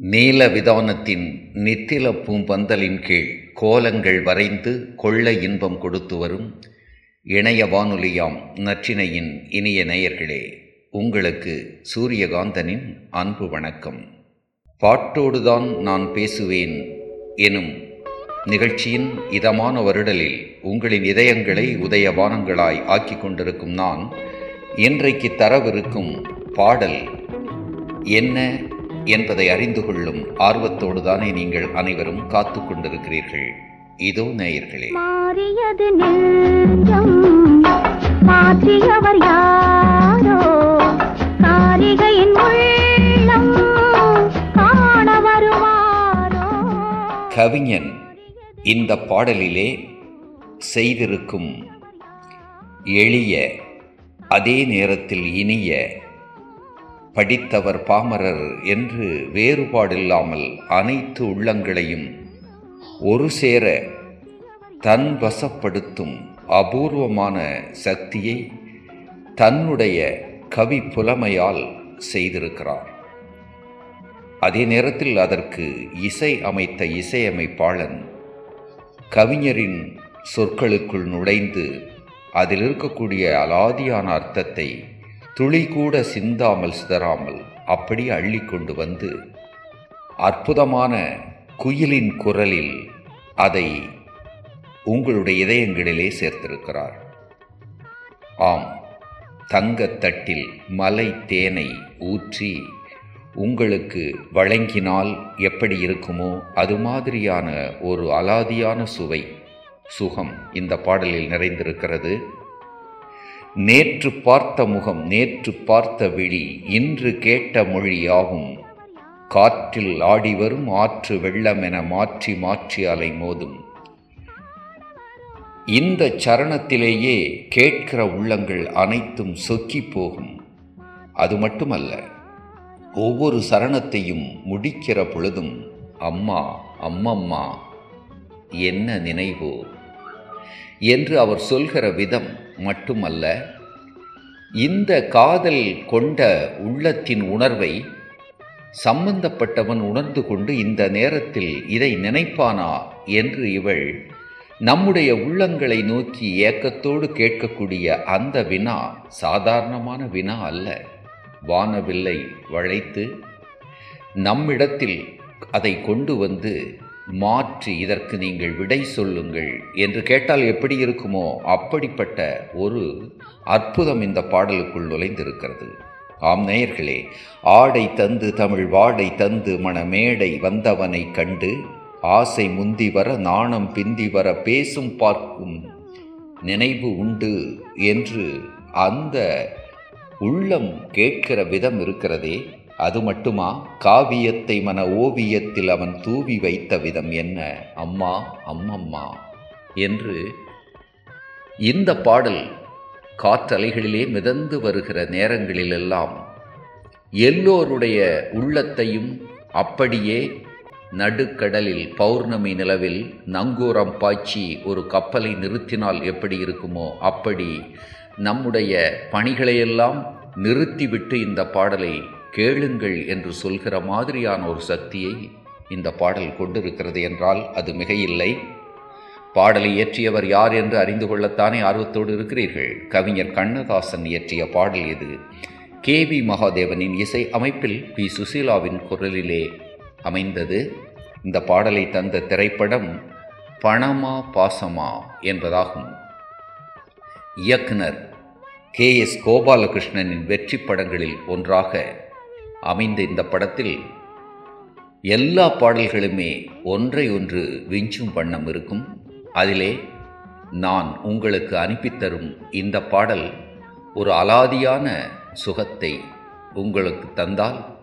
நீல விதானத்தின் நித்தில பூம்பந்தலின் கீழ் கோலங்கள் வரைந்து கொள்ள இன்பம் கொடுத்து வரும் இணைய வானொலியாம் நற்றினையின் இனிய நேயர்களே உங்களுக்கு சூரியகாந்தனின் அன்பு வணக்கம். பாட்டோடுதான் நான் பேசுவேன் எனும் நிகழ்ச்சியின் இதமான வருடலில் உங்களின் இதயங்களை உதயவானங்களாய் ஆக்கிக் கொண்டிருக்கும் நான் இன்றைக்கு தரவிருக்கும் பாடல் என்ன என்பதை அறிந்து கொள்ளும் ஆர்வத்தோடு தானே நீங்கள் அனைவரும் காத்து கொண்டிருக்கிறீர்கள். இதோ நேயர்களே. மாறியது நெஞ்சம் மாற்றியவர் யாரோ? காரிகையின் உள்ளம் காண வருவாரோ கவிஞன் இந்த பாடலிலே செய்திருக்கும் எளிய அதே நேரத்தில் இனிய படித்தவர் பாமரர் என்று வேறுபாடில்லாமல் அனைத்து உள்ளங்களையும் ஒரு சேர தன் வசப்படுத்தும் அபூர்வமான சக்தியை தன்னுடைய கவி புலமையால் செய்திருக்கிறார். அதே நேரத்தில் அதற்கு இசை அமைத்த இசையமைப்பாளன் கவிஞரின் சொற்களுக்குள் நுழைந்து அதில் இருக்கக்கூடிய அலாதியான அர்த்தத்தை துளி கூட சிந்தாமல் சிதறாமல் அப்படி அள்ளி கொண்டு வந்து அற்புதமான குயிலின் குரலில் அதை உங்களுடைய இதயங்களிலே சேர்த்திருக்கிறார். ஆம் தங்கத்தட்டில் மலை தேனை ஊற்றி உங்களுக்கு வழங்கினால் எப்படி இருக்குமோ அது மாதிரியான ஒரு அலாதியான சுவை சுகம் இந்த பாடலில் நிறைந்திருக்கிறது. நேற்று பார்த்த முகம் நேற்று பார்த்த விழி இன்று கேட்ட மொழியாகும் காற்றில் ஆடி வரும் ஆற்று வெள்ளம் என மாற்றி மாற்றி அலை மோதும். இந்த சரணத்திலேயே கேட்கிற உள்ளங்கள் அனைத்தும் சொக்கி போகும். அது மட்டுமல்ல ஒவ்வொரு சரணத்தையும் முடிக்கிற பொழுதும் அம்மா அம்மம்மா என்ன நினைவோ? என்று அவர் சொல்கிற விதம் மட்டுமல்ல இந்த காதல் கொண்ட உள்ளத்தின் உணர்வை சம்பந்தப்பட்டவன் உணர்ந்து கொண்டு இந்த நேரத்தில் இதை நினைப்பானா என்று இவள் நம்முடைய உள்ளங்களை நோக்கி ஏக்கத்தோடு கேட்கக்கூடிய அந்த வினா சாதாரணமான வினா அல்ல. வானவில்லை வளைத்து நம்மிடத்தில் அதை கொண்டு வந்து மாற்றி இதற்கு நீங்கள் விடை சொல்லுங்கள். என்று கேட்டால் எப்படி இருக்குமோ அப்படிப்பட்ட ஒரு அற்புதம் இந்த பாடலுக்குள் நுழைந்திருக்கிறது. ஆம் நேயர்களே ஆடை தந்து தமிழ் வாடை தந்து மணமேடை வந்தவனை கண்டு ஆசை முந்தி வர நாணம் பிந்தி வர பேசும் பார்க்கும் நினைவு உண்டு என்று அந்த உள்ளம் கேட்கிற விதம் இருக்கிறதே. அது மட்டுமா? காவியத்தை மன ஓவியத்தில் அவன் தூவி வைத்த விதம் என்ன? அம்மா அம்மம்மா என்று இந்த பாடல் காற்றலைகளிலே மிதந்து வருகிற நேரங்களிலெல்லாம் எல்லோருடைய உள்ளத்தையும் அப்படியே நடுக்கடலில் பௌர்ணமி நிலவில் நங்கூரம் பாய்ச்சி ஒரு கப்பலை நிறுத்தினால் எப்படி இருக்குமோ அப்படி நம்முடைய பணிகளையெல்லாம் நிறுத்திவிட்டு இந்த பாடலை கேளுங்கள் என்று சொல்கிற மாதிரியான ஒரு சக்தியை இந்த பாடல் கொண்டிருக்கிறது என்றால் அது மிகையில்லை. பாடலை இயற்றியவர் யார் என்று அறிந்து கொள்ளத்தானே ஆர்வத்தோடு இருக்கிறீர்கள்? கவிஞர் கண்ணதாசன் இயற்றிய பாடல் இது கே வி மகாதேவனின் இசை அமைப்பில் பி. சுசீலாவின் குரலிலே அமைந்தது. இந்த பாடலை தந்த திரைப்படம் பணமா பாசமா என்பதாகும். இயக்குனர் கே எஸ் கோபாலகிருஷ்ணனின் வெற்றி படங்களில் ஒன்றாக அமைந்த இந்த படத்தில் எல்லா பாடல்களுமே ஒன்றை ஒன்று விஞ்சும் வண்ணம் இருக்கும். அதிலே நான் உங்களுக்கு அனுப்பித்தரும் இந்த பாடல் ஒரு அலாதியான சுகத்தை உங்களுக்கு தந்தால்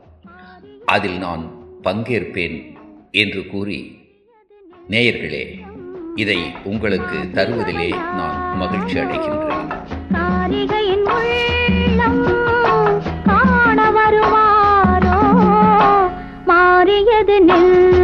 அதில் நான் பங்கேற்பேன் என்று கூறி நேயர்களே இதை உங்களுக்கு தருவதிலே நான் மகிழ்ச்சி அடைகின்றேன். மாறியது நெஞ்சம்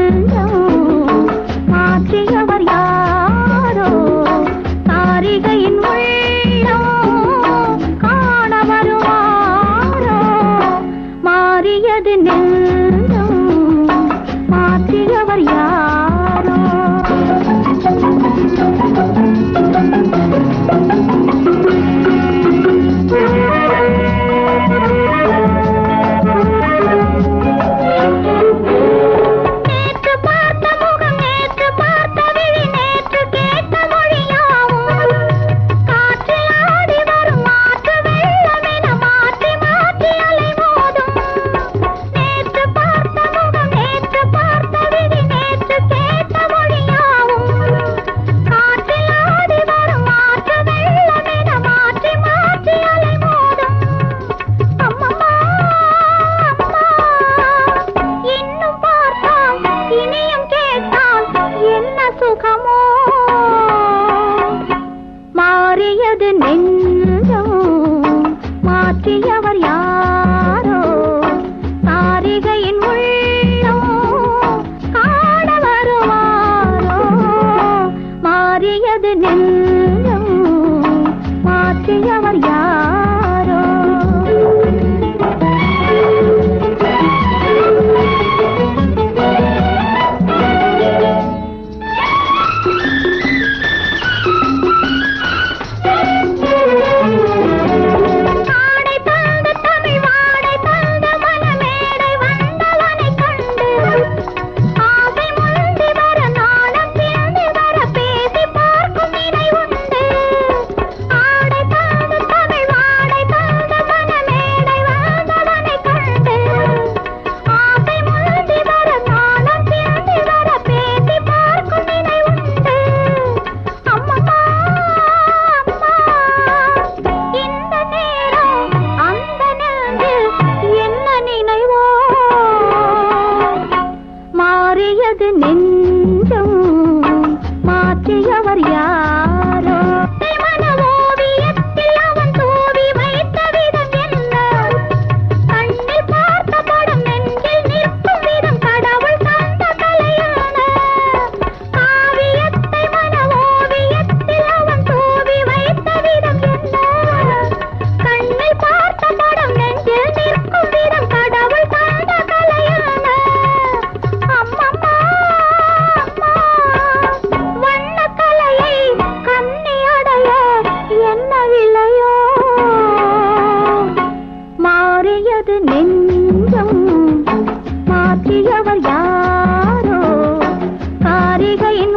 சுகமோ மாறியது நெஞ்சம் என்